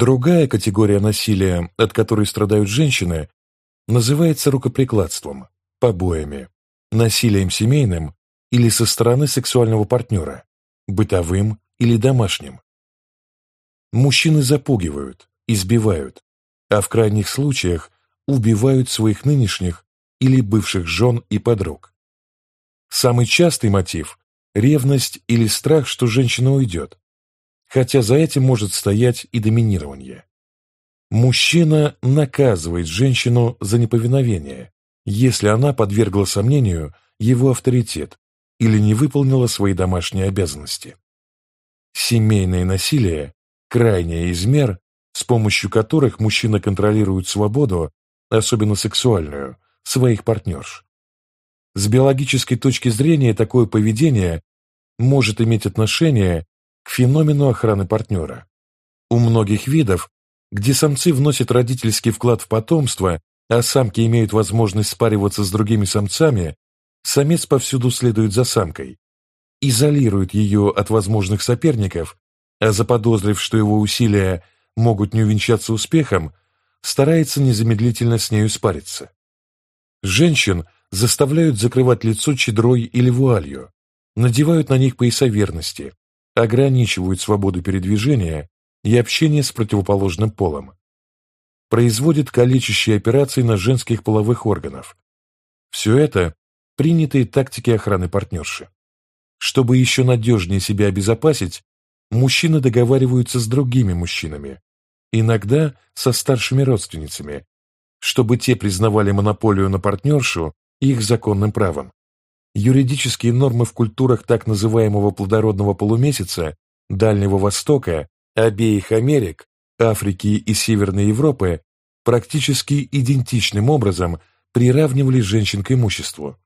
Другая категория насилия, от которой страдают женщины, называется рукоприкладством, побоями, насилием семейным или со стороны сексуального партнера, бытовым или домашним. Мужчины запугивают, избивают, а в крайних случаях убивают своих нынешних или бывших жен и подруг. Самый частый мотив – ревность или страх, что женщина уйдет, хотя за этим может стоять и доминирование. Мужчина наказывает женщину за неповиновение, если она подвергла сомнению его авторитет или не выполнила свои домашние обязанности. Семейное насилие – крайняя из мер, с помощью которых мужчина контролирует свободу, особенно сексуальную, своих партнерш. С биологической точки зрения такое поведение может иметь отношение к феномену охраны партнера. У многих видов, где самцы вносят родительский вклад в потомство, а самки имеют возможность спариваться с другими самцами, самец повсюду следует за самкой, изолирует ее от возможных соперников, а заподозрив, что его усилия могут не увенчаться успехом, старается незамедлительно с нею спариться. Женщин заставляют закрывать лицо чедрой или вуалью, надевают на них пояса верности, ограничивают свободу передвижения и общения с противоположным полом, производят калечащие операции на женских половых органов. Все это принятые тактики охраны партнерши. Чтобы еще надежнее себя обезопасить, мужчины договариваются с другими мужчинами, иногда со старшими родственницами, чтобы те признавали монополию на партнершу их законным правом. Юридические нормы в культурах так называемого плодородного полумесяца, Дальнего Востока, обеих Америк, Африки и Северной Европы практически идентичным образом приравнивали женщин к имуществу.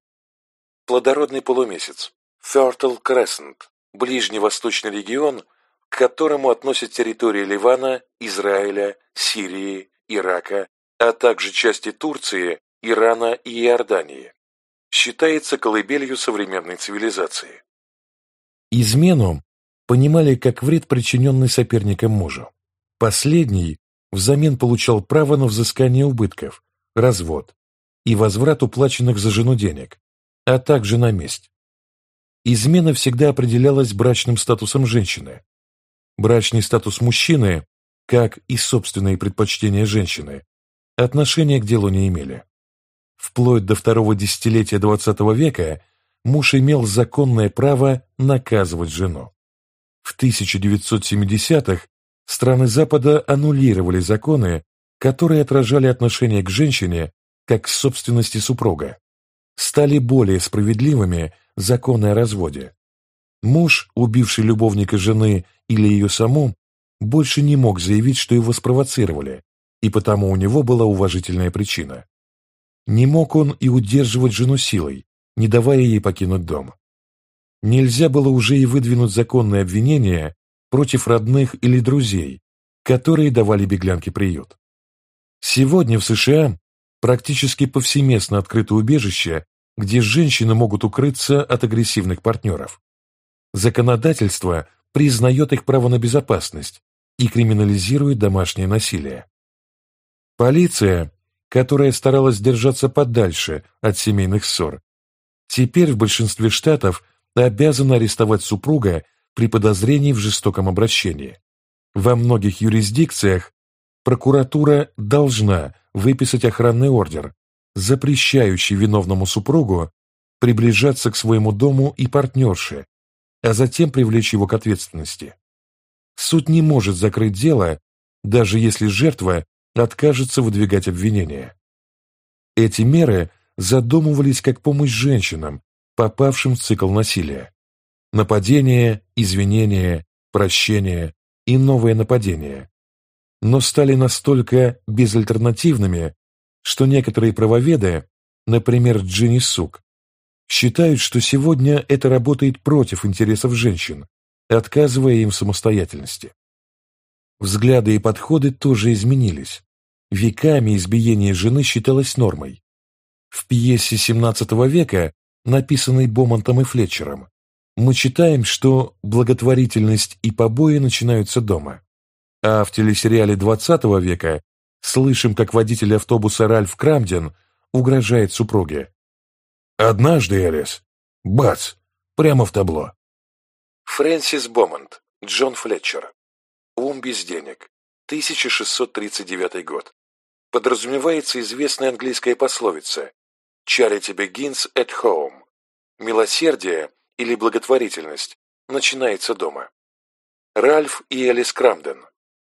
Плодородный полумесяц, Fertile Crescent, ближневосточный регион, к которому относят территории Ливана, Израиля, Сирии, Ирака, а также части Турции, Ирана и Иордании. Считается колыбелью современной цивилизации. Измену понимали как вред, причиненный соперником мужу. Последний взамен получал право на взыскание убытков, развод и возврат уплаченных за жену денег, а также на месть. Измена всегда определялась брачным статусом женщины. Брачный статус мужчины, как и собственные предпочтения женщины, отношения к делу не имели. Вплоть до второго десятилетия XX века муж имел законное право наказывать жену. В 1970-х страны Запада аннулировали законы, которые отражали отношение к женщине как к собственности супруга. Стали более справедливыми законы о разводе. Муж, убивший любовника жены или ее саму, больше не мог заявить, что его спровоцировали, и потому у него была уважительная причина. Не мог он и удерживать жену силой, не давая ей покинуть дом. Нельзя было уже и выдвинуть законные обвинения против родных или друзей, которые давали беглянке приют. Сегодня в США практически повсеместно открыто убежище, где женщины могут укрыться от агрессивных партнеров. Законодательство признает их право на безопасность и криминализирует домашнее насилие. Полиция, которая старалась держаться подальше от семейных ссор, теперь в большинстве штатов обязана арестовать супруга при подозрении в жестоком обращении. Во многих юрисдикциях прокуратура должна выписать охранный ордер, запрещающий виновному супругу приближаться к своему дому и партнерше, а затем привлечь его к ответственности. Суд не может закрыть дело, даже если жертва откажется выдвигать обвинения. Эти меры задумывались как помощь женщинам, попавшим в цикл насилия. Нападение, извинение, прощение и новое нападение. Но стали настолько безальтернативными, что некоторые правоведы, например, Джинни Сук, считают, что сегодня это работает против интересов женщин, отказывая им самостоятельности. Взгляды и подходы тоже изменились. Веками избиение жены считалось нормой. В пьесе XVII века, написанной Бомонтом и Флетчером, мы читаем, что благотворительность и побои начинаются дома. А в телесериале 20 века слышим, как водитель автобуса Ральф Крамден угрожает супруге. «Однажды, Элис, бац, прямо в табло». Фрэнсис Бомонд, Джон Флетчер. «Ум без денег», 1639 год. Подразумевается известная английская пословица «Charity begins at home» – «Милосердие» или «благотворительность» начинается дома. Ральф и Элис Крамден.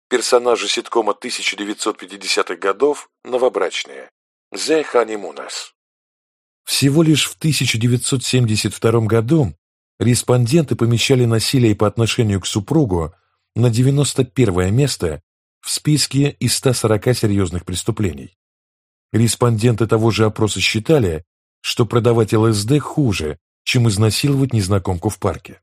Персонажи ситкома 1950-х годов «Новобрачные». The Honeymooners. Всего лишь в 1972 году респонденты помещали насилие по отношению к супругу на 91 место в списке из 140 серьезных преступлений. Респонденты того же опроса считали, что продавать ЛСД хуже, чем изнасиловать незнакомку в парке.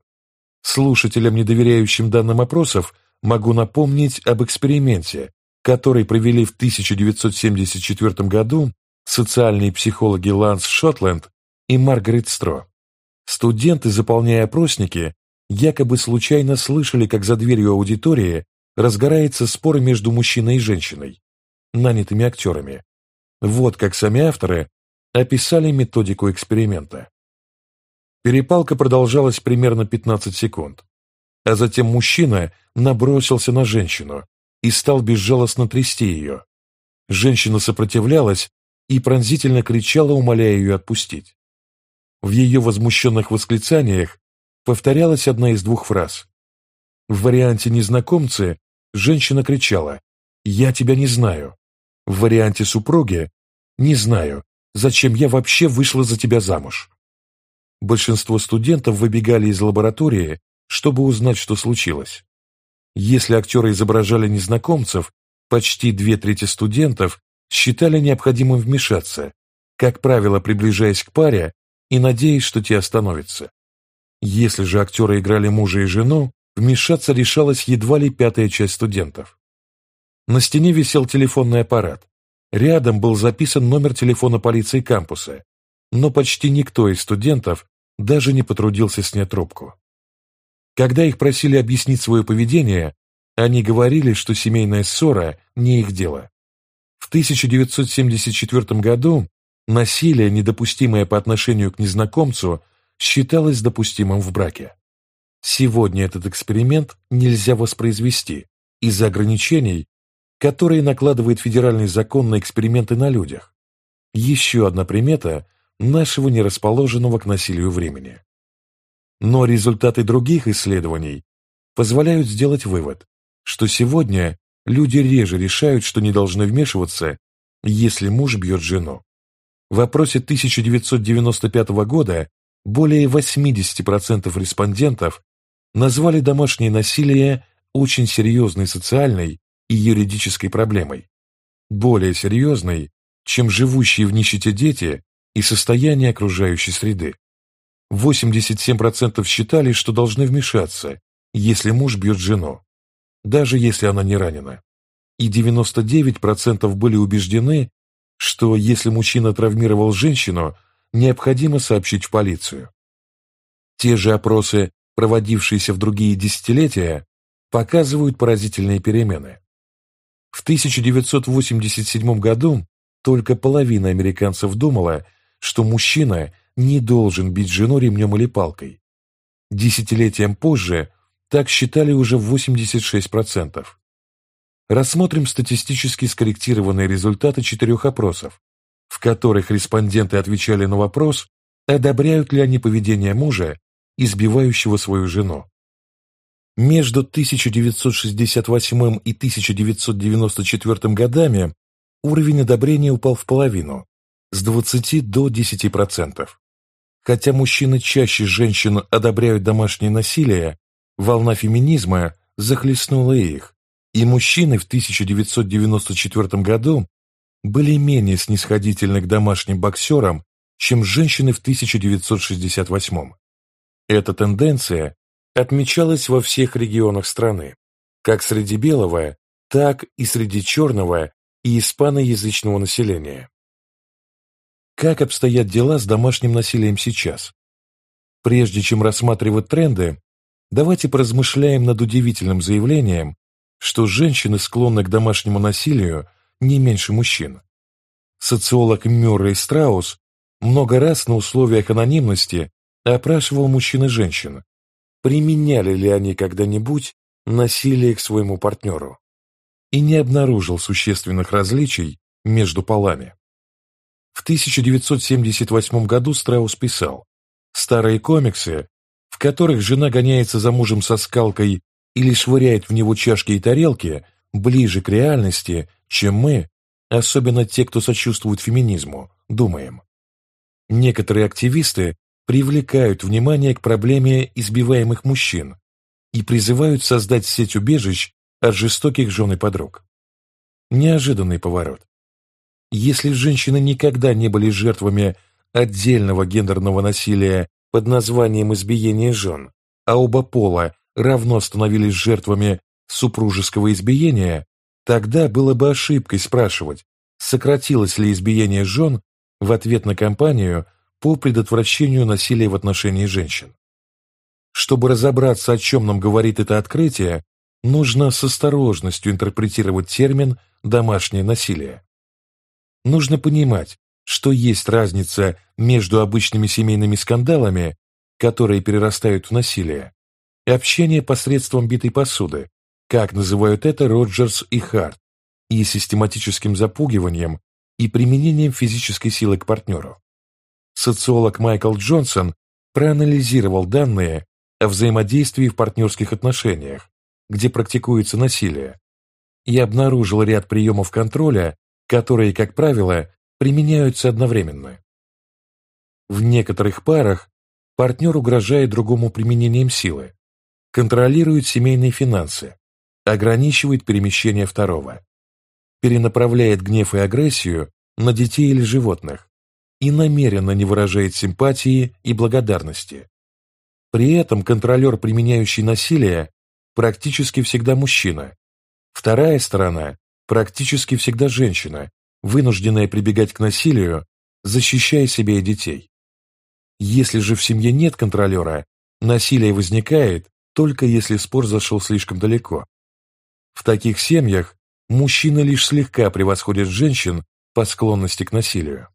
Слушателям, не доверяющим данным опросов, могу напомнить об эксперименте, который провели в 1974 году социальные психологи Ланс Шотленд и Маргарет Стро. Студенты, заполняя опросники, якобы случайно слышали, как за дверью аудитории разгорается спор между мужчиной и женщиной, нанятыми актерами. Вот как сами авторы описали методику эксперимента. Перепалка продолжалась примерно 15 секунд, а затем мужчина набросился на женщину и стал безжалостно трясти ее. Женщина сопротивлялась и пронзительно кричала, умоляя ее отпустить. В ее возмущенных восклицаниях повторялась одна из двух фраз. В варианте «незнакомцы» женщина кричала «Я тебя не знаю». В варианте супруги «Не знаю, зачем я вообще вышла за тебя замуж». Большинство студентов выбегали из лаборатории, чтобы узнать, что случилось. Если актеры изображали незнакомцев, почти две трети студентов считали необходимым вмешаться, как правило, приближаясь к паре и надеясь, что те остановятся. Если же актеры играли мужа и жену, вмешаться решалась едва ли пятая часть студентов. На стене висел телефонный аппарат. Рядом был записан номер телефона полиции кампуса, но почти никто из студентов даже не потрудился снять трубку. Когда их просили объяснить свое поведение, они говорили, что семейная ссора не их дело. В 1974 году насилие, недопустимое по отношению к незнакомцу, считалось допустимым в браке. Сегодня этот эксперимент нельзя воспроизвести из-за ограничений, которые накладывает федеральный закон на эксперименты на людях. Еще одна примета нашего нерасположенного к насилию времени. Но результаты других исследований позволяют сделать вывод, что сегодня люди реже решают, что не должны вмешиваться, если муж бьет жену. В опросе 1995 года более 80% респондентов назвали домашнее насилие очень серьезной социальной и юридической проблемой, более серьезной, чем живущие в нищете дети и состояние окружающей среды. 87% считали, что должны вмешаться, если муж бьет жену, даже если она не ранена. И 99% были убеждены, что если мужчина травмировал женщину, необходимо сообщить в полицию. Те же опросы, проводившиеся в другие десятилетия, показывают поразительные перемены. В 1987 году только половина американцев думала, что мужчина не должен бить жену ремнем или палкой. Десятилетием позже так считали уже 86%. Рассмотрим статистически скорректированные результаты четырех опросов, в которых респонденты отвечали на вопрос, одобряют ли они поведение мужа, избивающего свою жену. Между 1968 и 1994 годами уровень одобрения упал в половину, с 20 до 10%. Хотя мужчины чаще женщин одобряют домашнее насилие, волна феминизма захлестнула их, и мужчины в 1994 году были менее снисходительны к домашним боксерам, чем женщины в 1968. Эта тенденция отмечалась во всех регионах страны, как среди белого, так и среди черного и испаноязычного населения. Как обстоят дела с домашним насилием сейчас? Прежде чем рассматривать тренды, давайте поразмышляем над удивительным заявлением, что женщины склонны к домашнему насилию не меньше мужчин. Социолог Мюррей Страус много раз на условиях анонимности опрашивал мужчин и женщин, применяли ли они когда-нибудь насилие к своему партнеру, и не обнаружил существенных различий между полами. В 1978 году Страус писал, «Старые комиксы, в которых жена гоняется за мужем со скалкой или швыряет в него чашки и тарелки, ближе к реальности, чем мы, особенно те, кто сочувствует феминизму, думаем. Некоторые активисты привлекают внимание к проблеме избиваемых мужчин и призывают создать сеть убежищ от жестоких жен и подруг. Неожиданный поворот. Если женщины никогда не были жертвами отдельного гендерного насилия под названием избиение жен, а оба пола равно становились жертвами супружеского избиения, тогда было бы ошибкой спрашивать, сократилось ли избиение жен в ответ на кампанию по предотвращению насилия в отношении женщин. Чтобы разобраться, о чем нам говорит это открытие, нужно с осторожностью интерпретировать термин «домашнее насилие». Нужно понимать, что есть разница между обычными семейными скандалами, которые перерастают в насилие, и общение посредством битой посуды, как называют это Роджерс и Харт, и систематическим запугиванием и применением физической силы к партнеру. Социолог Майкл Джонсон проанализировал данные о взаимодействии в партнерских отношениях, где практикуется насилие, и обнаружил ряд приемов контроля, которые, как правило, применяются одновременно. В некоторых парах партнер угрожает другому применением силы, контролирует семейные финансы, ограничивает перемещение второго, перенаправляет гнев и агрессию на детей или животных и намеренно не выражает симпатии и благодарности. При этом контролер, применяющий насилие, практически всегда мужчина. Вторая сторона практически всегда женщина, вынужденная прибегать к насилию, защищая себя и детей. Если же в семье нет контролера, насилие возникает только если спор зашел слишком далеко. В таких семьях мужчины лишь слегка превосходят женщин по склонности к насилию.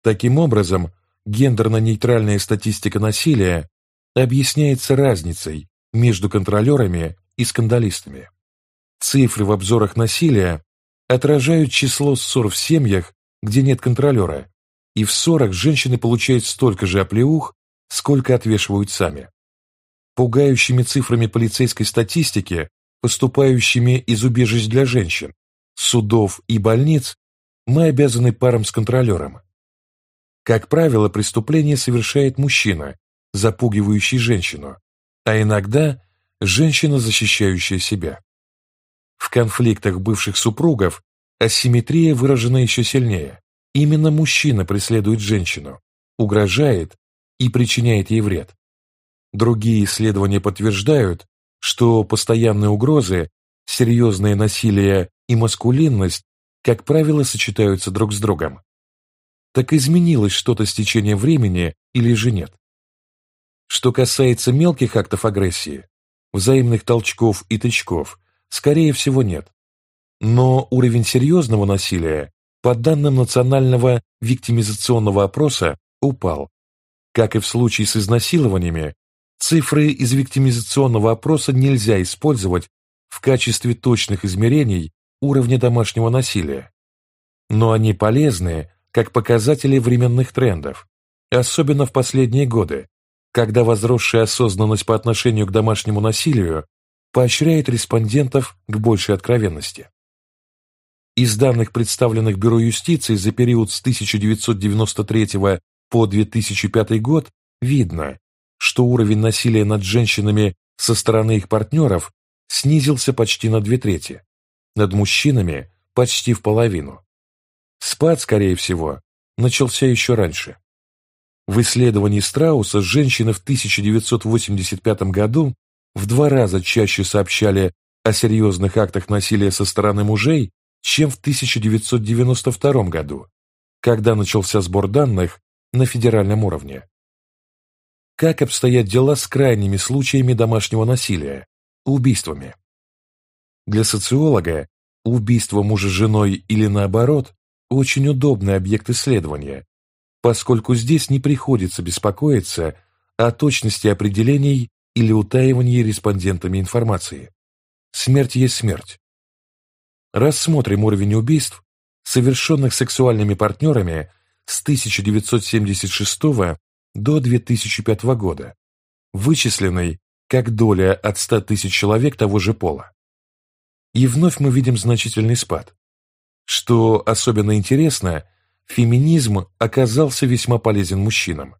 Таким образом, гендерно-нейтральная статистика насилия объясняется разницей между контролерами и скандалистами. Цифры в обзорах насилия отражают число ссор в семьях, где нет контролера, и в ссорах женщины получают столько же оплеух, сколько отвешивают сами. Пугающими цифрами полицейской статистики поступающими из убежищ для женщин, судов и больниц, мы обязаны парам с контролером. Как правило, преступление совершает мужчина, запугивающий женщину, а иногда женщина, защищающая себя. В конфликтах бывших супругов асимметрия выражена еще сильнее. Именно мужчина преследует женщину, угрожает и причиняет ей вред. Другие исследования подтверждают, что постоянные угрозы, серьезное насилие и маскулинность, как правило, сочетаются друг с другом. Так изменилось что-то с течением времени или же нет? Что касается мелких актов агрессии, взаимных толчков и тычков, скорее всего нет. Но уровень серьезного насилия, по данным национального виктимизационного опроса, упал. Как и в случае с изнасилованиями, Цифры из виктимизационного опроса нельзя использовать в качестве точных измерений уровня домашнего насилия. Но они полезны как показатели временных трендов, особенно в последние годы, когда возросшая осознанность по отношению к домашнему насилию поощряет респондентов к большей откровенности. Из данных, представленных Бюро юстиции за период с 1993 по 2005 год, видно, что уровень насилия над женщинами со стороны их партнеров снизился почти на две трети, над мужчинами почти в половину. Спад, скорее всего, начался еще раньше. В исследовании Страуса женщины в 1985 году в два раза чаще сообщали о серьезных актах насилия со стороны мужей, чем в 1992 году, когда начался сбор данных на федеральном уровне. Как обстоят дела с крайними случаями домашнего насилия, убийствами? Для социолога убийство мужа женой или наоборот очень удобный объект исследования, поскольку здесь не приходится беспокоиться о точности определений или утаивании респондентами информации. Смерть есть смерть. Рассмотрим уровень убийств, совершенных сексуальными партнерами с 1976 до 2005 года, вычисленный как доля от 100 тысяч человек того же пола. И вновь мы видим значительный спад. Что особенно интересно, феминизм оказался весьма полезен мужчинам.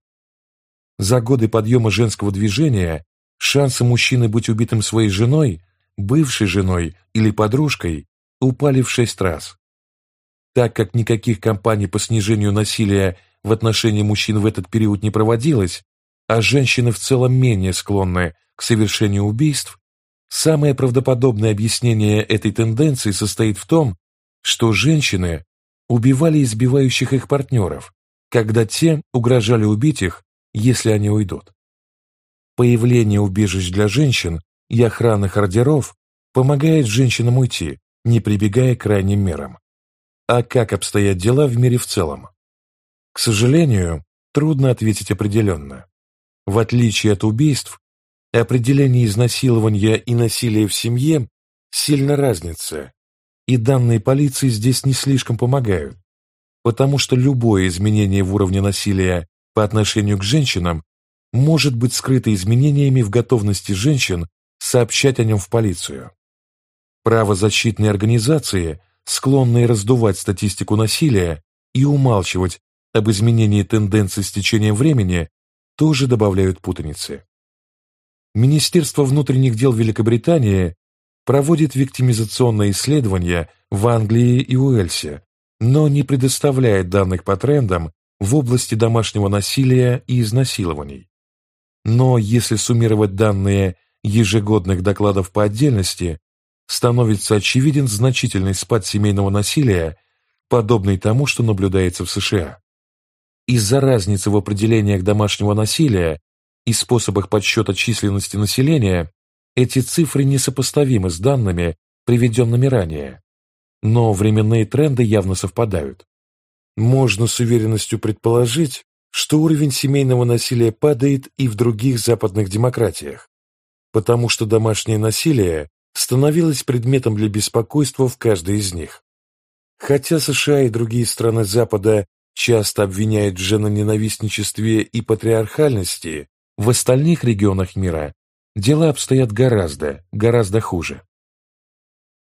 За годы подъема женского движения шансы мужчины быть убитым своей женой, бывшей женой или подружкой упали в шесть раз. Так как никаких кампаний по снижению насилия в отношении мужчин в этот период не проводилось, а женщины в целом менее склонны к совершению убийств, самое правдоподобное объяснение этой тенденции состоит в том, что женщины убивали избивающих их партнеров, когда те угрожали убить их, если они уйдут. Появление убежищ для женщин и охранных ордеров помогает женщинам уйти, не прибегая к крайним мерам. А как обстоят дела в мире в целом? К сожалению, трудно ответить определенно. В отличие от убийств, определение изнасилования и насилия в семье сильно разнится, и данные полиции здесь не слишком помогают, потому что любое изменение в уровне насилия по отношению к женщинам может быть скрыто изменениями в готовности женщин сообщать о нем в полицию. Правозащитные организации, склонные раздувать статистику насилия и умалчивать об изменении тенденций с течением времени, тоже добавляют путаницы. Министерство внутренних дел Великобритании проводит виктимизационные исследования в Англии и Уэльсе, но не предоставляет данных по трендам в области домашнего насилия и изнасилований. Но если суммировать данные ежегодных докладов по отдельности, становится очевиден значительный спад семейного насилия, подобный тому, что наблюдается в США. Из-за разницы в определениях домашнего насилия и способах подсчета численности населения эти цифры несопоставимы с данными, приведенными ранее, но временные тренды явно совпадают. Можно с уверенностью предположить, что уровень семейного насилия падает и в других западных демократиях, потому что домашнее насилие становилось предметом для беспокойства в каждой из них. Хотя США и другие страны Запада часто обвиняют в женоненавистничестве и патриархальности, в остальных регионах мира дела обстоят гораздо, гораздо хуже.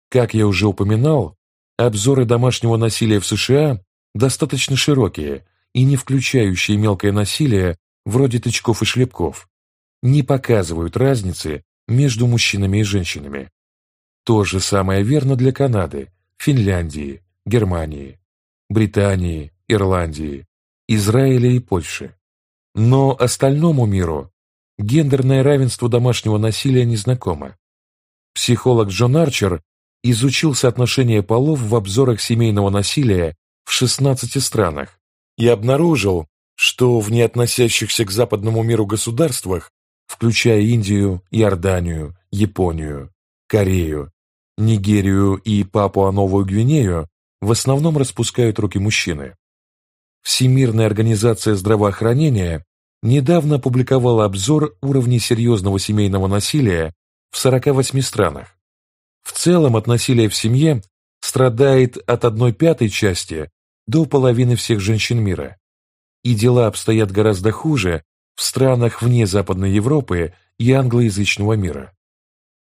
Как я уже упоминал, обзоры домашнего насилия в США достаточно широкие и не включающие мелкое насилие, вроде тычков и шлепков, не показывают разницы между мужчинами и женщинами. То же самое верно для Канады, Финляндии, Германии, Британии, Ирландии, Израиля и Польши. Но остальному миру гендерное равенство домашнего насилия незнакомо. Психолог Джон Арчер изучил соотношение полов в обзорах семейного насилия в 16 странах и обнаружил, что в неотносящихся к западному миру государствах, включая Индию, Иорданию, Японию, Корею, Нигерию и Папуа-Новую Гвинею, в основном распускают руки мужчины. Всемирная организация здравоохранения недавно опубликовала обзор уровней серьезного семейного насилия в 48 странах. В целом от насилия в семье страдает от одной пятой части до половины всех женщин мира. И дела обстоят гораздо хуже в странах вне Западной Европы и англоязычного мира.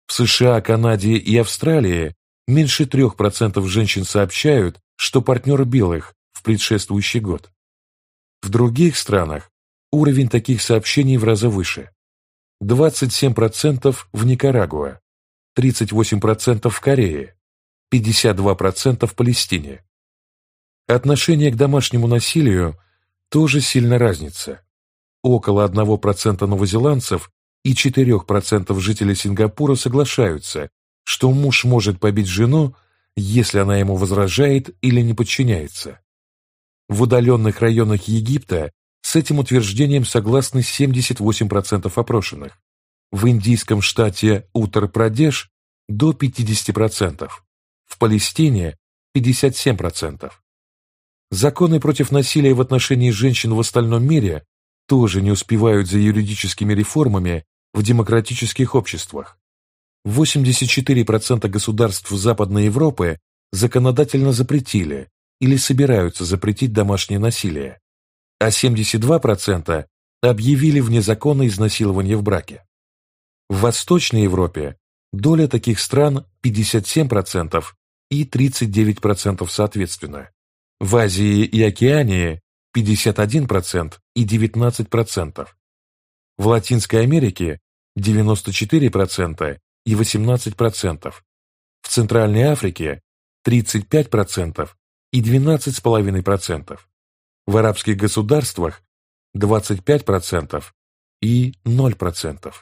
В США, Канаде и Австралии меньше 3% женщин сообщают, что партнер бил их предшествующий год. В других странах уровень таких сообщений в разы выше. 27% в Никарагуа, 38% в Корее, 52% в Палестине. Отношение к домашнему насилию тоже сильно разнится. Около 1% новозеландцев и 4% жителей Сингапура соглашаются, что муж может побить жену, если она ему возражает или не подчиняется. В удаленных районах Египта с этим утверждением согласны 78% опрошенных. В индийском штате Утар-Прадеш до 50%, в Палестине – 57%. Законы против насилия в отношении женщин в остальном мире тоже не успевают за юридическими реформами в демократических обществах. 84% государств Западной Европы законодательно запретили или собираются запретить домашнее насилие, а 72% объявили вне закона изнасилование в браке. В Восточной Европе доля таких стран 57% и 39% соответственно. В Азии и Океании 51% и 19%. В Латинской Америке 94% и 18%. В Центральной Африке 35% и 12,5%. В арабских государствах 25% и 0%.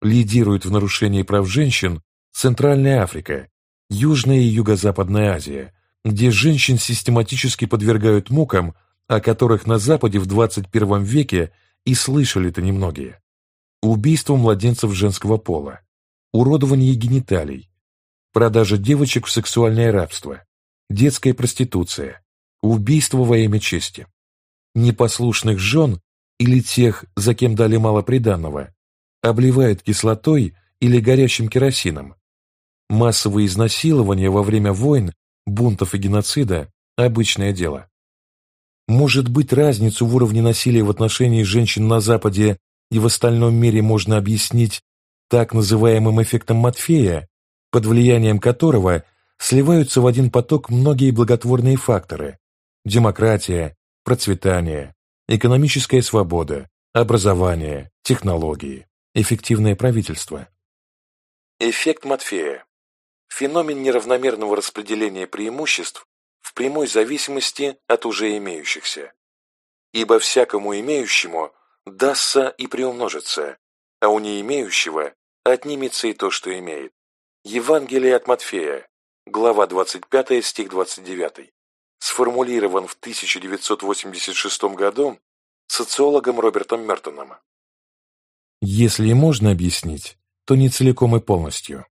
Лидирует в нарушении прав женщин Центральная Африка, Южная и Юго-Западная Азия, где женщин систематически подвергают мукам, о которых на Западе в 21 веке и слышали-то немногие. Убийство младенцев женского пола, уродование гениталий, продажа девочек в сексуальное рабство, детская проституция, убийство во имя чести. Непослушных жен или тех, за кем дали мало приданного, обливают кислотой или горящим керосином. Массовые изнасилования во время войн, бунтов и геноцида – обычное дело. Может быть, разницу в уровне насилия в отношении женщин на Западе и в остальном мире можно объяснить так называемым эффектом Матфея, под влиянием которого сливаются в один поток многие благотворные факторы – демократия, процветание, экономическая свобода, образование, технологии, эффективное правительство. Эффект Матфея – феномен неравномерного распределения преимуществ в прямой зависимости от уже имеющихся. Ибо всякому имеющему дастся и приумножится, а у не имеющего отнимется и то, что имеет. Евангелие от Матфея, глава 25, стих 29, сформулирован в 1986 году социологом Робертом Мертоном. Если и можно объяснить, то не целиком и полностью.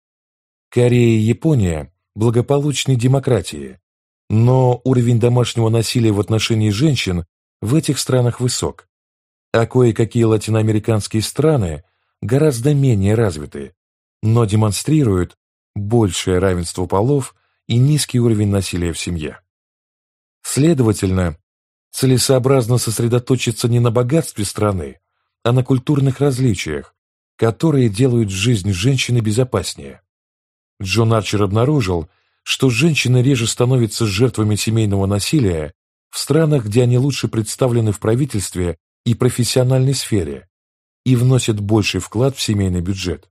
Корея и Япония – благополучные демократии, но уровень домашнего насилия в отношении женщин в этих странах высок, а кое-какие латиноамериканские страны гораздо менее развиты, но демонстрируют большее равенство полов и низкий уровень насилия в семье. Следовательно, целесообразно сосредоточиться не на богатстве страны, а на культурных различиях, которые делают жизнь женщины безопаснее. Джон Арчер обнаружил, что женщины реже становятся жертвами семейного насилия в странах, где они лучше представлены в правительстве и профессиональной сфере и вносят больший вклад в семейный бюджет.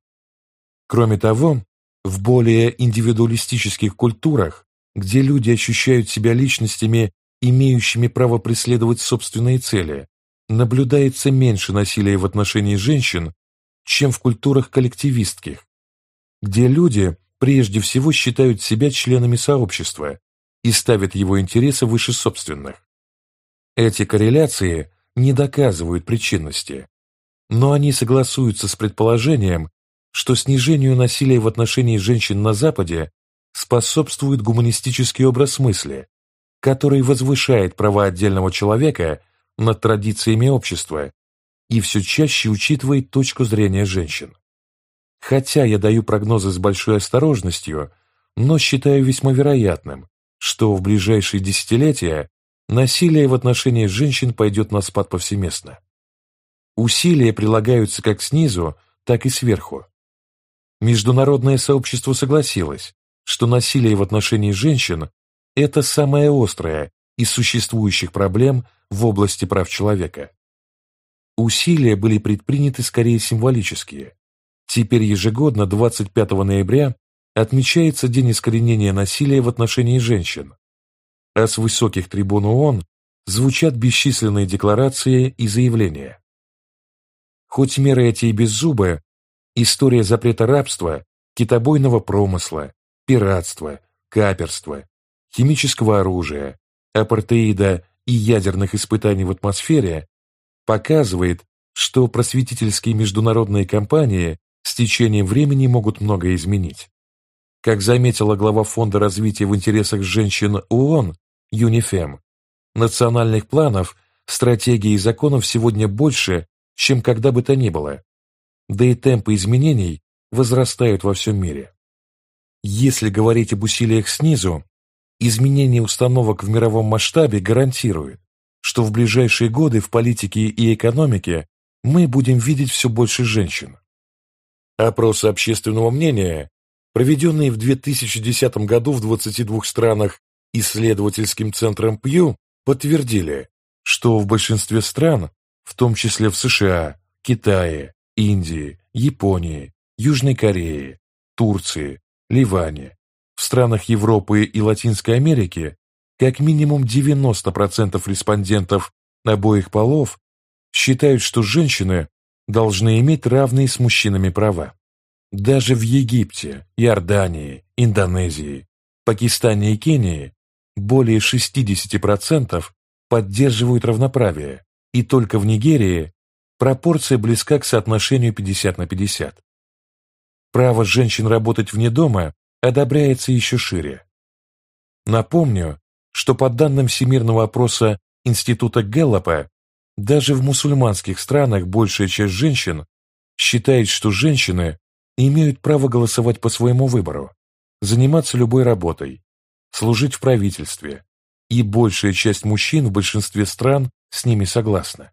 Кроме того, в более индивидуалистических культурах, где люди ощущают себя личностями, имеющими право преследовать собственные цели, наблюдается меньше насилия в отношении женщин, чем в культурах коллективистских, где люди прежде всего считают себя членами сообщества и ставят его интересы выше собственных. Эти корреляции не доказывают причинности, но они согласуются с предположением, что снижению насилия в отношении женщин на Западе способствует гуманистический образ мысли, который возвышает права отдельного человека над традициями общества и все чаще учитывает точку зрения женщин. Хотя я даю прогнозы с большой осторожностью, но считаю весьма вероятным, что в ближайшие десятилетия насилие в отношении женщин пойдет на спад повсеместно. Усилия прилагаются как снизу, так и сверху. Международное сообщество согласилось, что насилие в отношении женщин – это самая острая из существующих проблем в области прав человека. Усилия были предприняты скорее символические. Теперь ежегодно 25 ноября отмечается День искоренения насилия в отношении женщин, а с высоких трибун ООН звучат бесчисленные декларации и заявления. Хоть меры эти и беззубые, история запрета рабства, китобойного промысла, пиратства, каперства, химического оружия, апартеида и ядерных испытаний в атмосфере показывает, что просветительские международные кампании с течением времени могут многое изменить. Как заметила глава Фонда развития в интересах женщин ООН ЮНИФЕМ, национальных планов, стратегий и законов сегодня больше, чем когда бы то ни было, да и темпы изменений возрастают во всем мире. Если говорить об усилиях снизу, изменение установок в мировом масштабе гарантирует, что в ближайшие годы в политике и экономике мы будем видеть все больше женщин. Опросы общественного мнения, проведенные в 2010 году в 22 странах исследовательским центром Пью, подтвердили, что в большинстве стран, в том числе в США, Китае, Индии, Японии, Южной Корее, Турции, Ливане, в странах Европы и Латинской Америки как минимум 90% респондентов обоих полов считают, что женщины должны иметь равные с мужчинами права. Даже в Египте, Иордании, Индонезии, Пакистане и Кении более 60% поддерживают равноправие, и только в Нигерии пропорция близка к соотношению 50 на 50. Право женщин работать вне дома одобряется еще шире. Напомню, что по данным всемирного опроса Института Гэллопа, даже в мусульманских странах большая часть женщин считает, что женщины имеют право голосовать по своему выбору, заниматься любой работой, служить в правительстве, и большая часть мужчин в большинстве стран с ними согласна.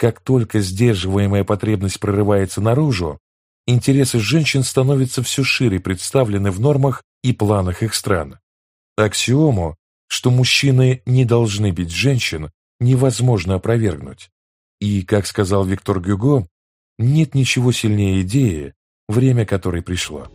Как только сдерживаемая потребность прорывается наружу, интересы женщин становятся все шире представлены в нормах и планах их стран. Аксиому, что мужчины не должны бить женщин, невозможно опровергнуть. И, как сказал Виктор Гюго, нет ничего сильнее идеи, время которой пришло.